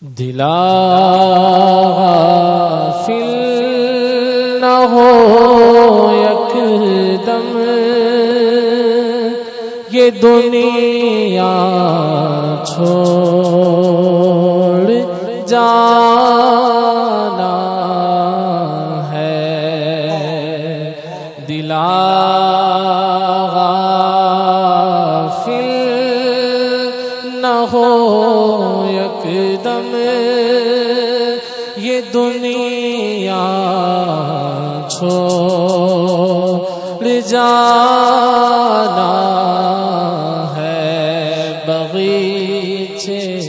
دلا فل نہ ہو یک دم۔ یہ دنیا چھوڑ جانا ہے۔ دلا چھوڑ جانا ہے بغیچے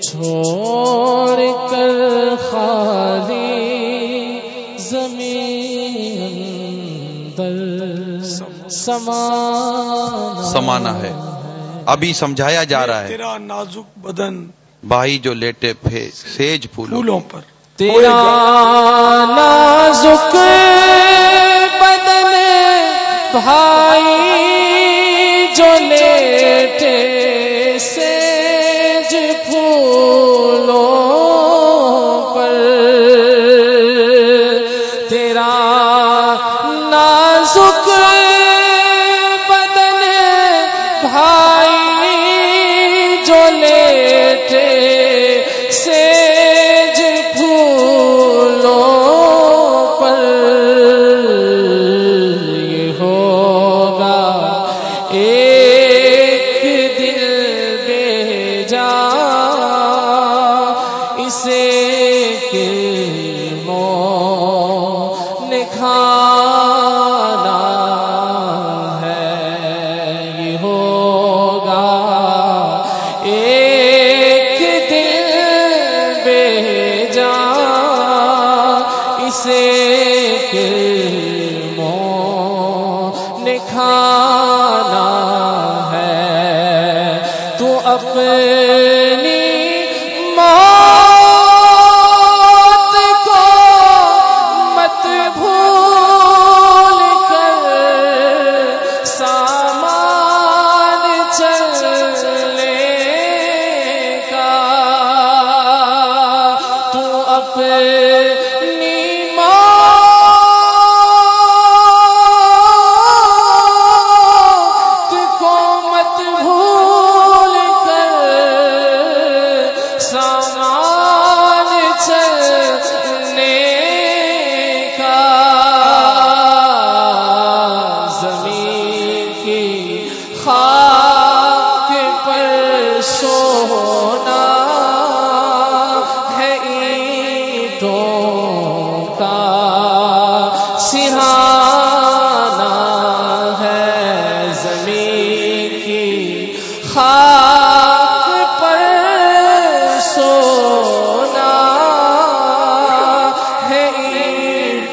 چھوڑ کر خالی زمین در سمانا سمانا ہے۔ ابھی سمجھایا جا رہا ہے۔ تیرا نازک بدن بھائی جو لیٹے پھے سیج پھولوں پھولوں پر۔ تیرا نازک بدن بھائی جو لیٹے سیج پھولوں پر۔ تیرا نازک ایک دل بے جا اسے مو نکھانا ہے، یہ ہوگا۔ ایک دل بے جا اسے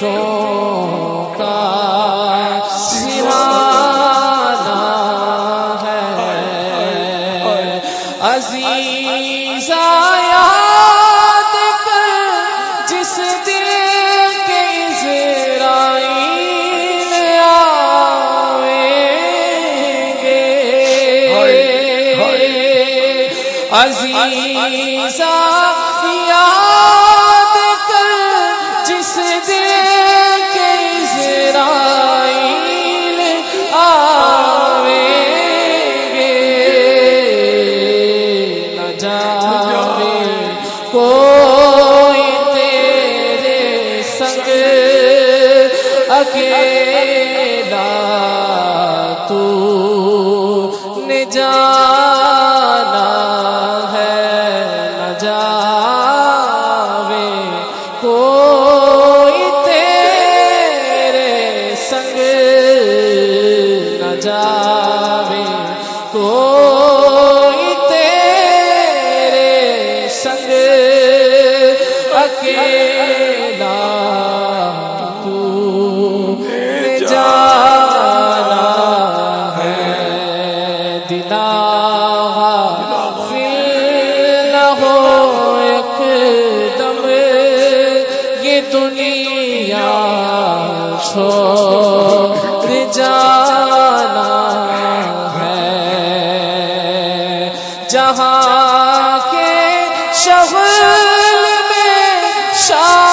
اینٹوں کا ہے۔ یاد کر جس دل کے اسرائیل آئیں گے کوئی تیرے سنگ اکیلے دنیا چھوڑ جانا ہے۔ جہاں کے شغل میں شاغل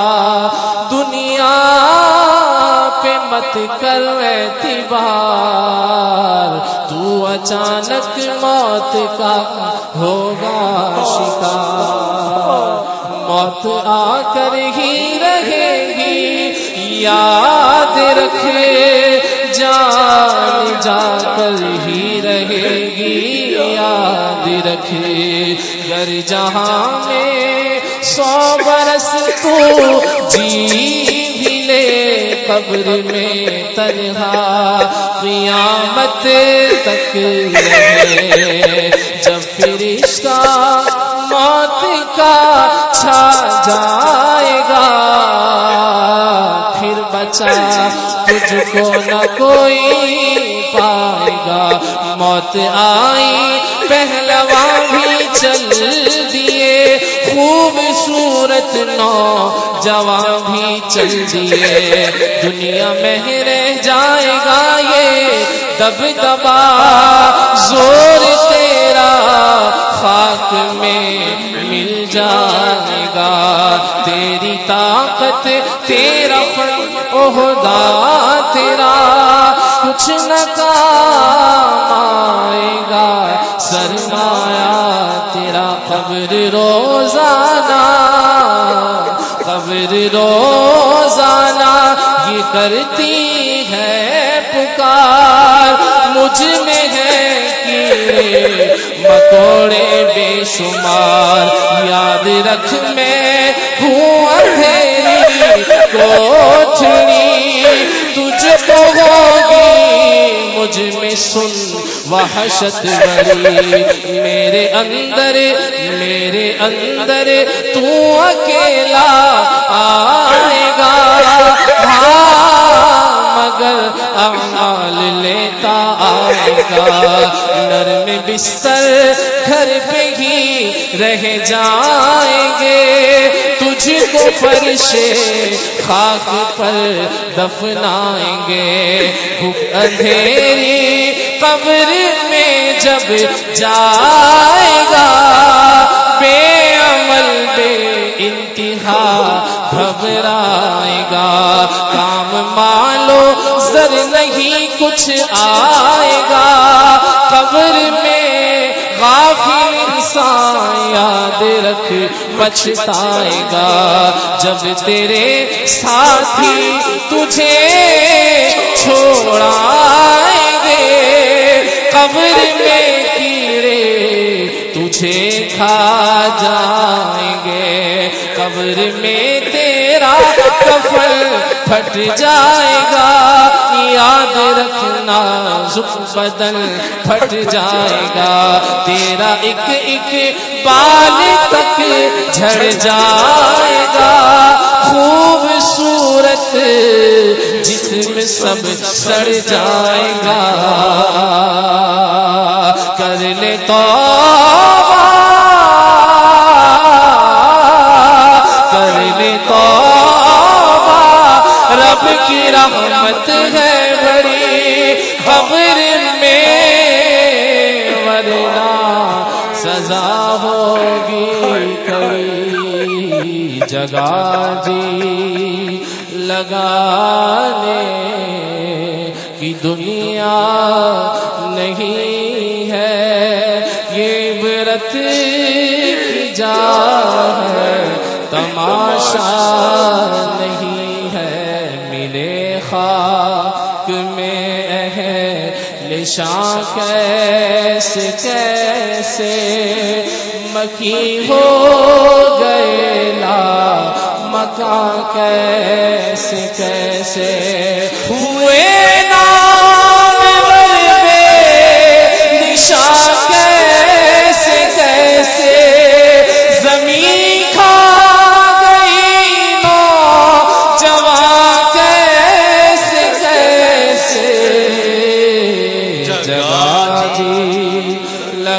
مت کر اعتبار، تو اچانک موت کا ہوگا شکار۔ موت آ کر ہی رہے گی، یاد رکھے، جان جا کر ہی رہے گی، یاد رکھے۔ گر جہاں میں سو برس تو جی قبر میں تنہا قیامت تک رہے جب فرشتہ موت کا چھا جائے گا، پھر بچا تجھ کو نہ کوئی پائے گا۔ موت آئی پہلوا بھی چل دیے خوبصورت نو جوان بھی چل دیے دنیا میں رہ جائے گا یہ دب دبا۔ زور تیرا خاک میں مل جائے گا۔ تیری طاقت، تیرا عہدہ تیرا۔ کچھ نہ کام آئے گا۔ سرمایا تیرا، قبر روزانہ قبر روزانہ یہ کرتی ہے پکار۔ مجھ میں ہے کیڑے مکوڑے بے شمار۔ یاد رکھ میں ہوں اندھیری کوٹھڑی تجھ کو مجھ میں سن، وحشت بڑی میرے اندر میرے اندر تو اکیلا آئے گا۔ ہاں، مگر اعمال لیتا آئے گا۔ نرم بستر گھر پہ ہی رہ جائیں گے۔ تجھ کو فرشے خاک پر دفنائیں گے۔ اندھیری قبر میں جب جائے گا، بے عمل، بے انتہا گھبرائے گا۔ کام مالو، زر نہیں کچھ آئے گا۔ قبر میں غافل انسان یاد رکھ، پچھتائے گا۔ جب تیرے ساتھی تجھے چھوڑائیں گے، قبر میں کیڑے تجھے کھا جائیں گے۔ قبر میں تیرا کفل پھٹ جائے گا، یاد رکھنا زخ بدن پھٹ جائے گا۔ تیرا ایک ایک بال تک جھڑ جائے گا۔ خوبصورت جسم سب سڑ جائے گا۔ خبر میں ورنہ سزا ہوگی کئی جگہ جی لگانے کی دنیا نہیں ہے۔ یہ برت کی جا ہے، تماشا نہیں ہے، ملے خاک میں اہل کیسے کیسے مکی ہو گئے لا آقا کیسے کیسے ہوئے نام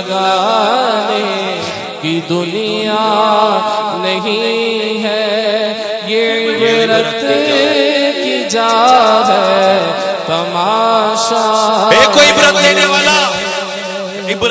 لگانے کی دنیا نہیں ہے۔ یہ عبرت کی جا ہے۔ تماشا کوئی عبرت لینے والا۔ عبرت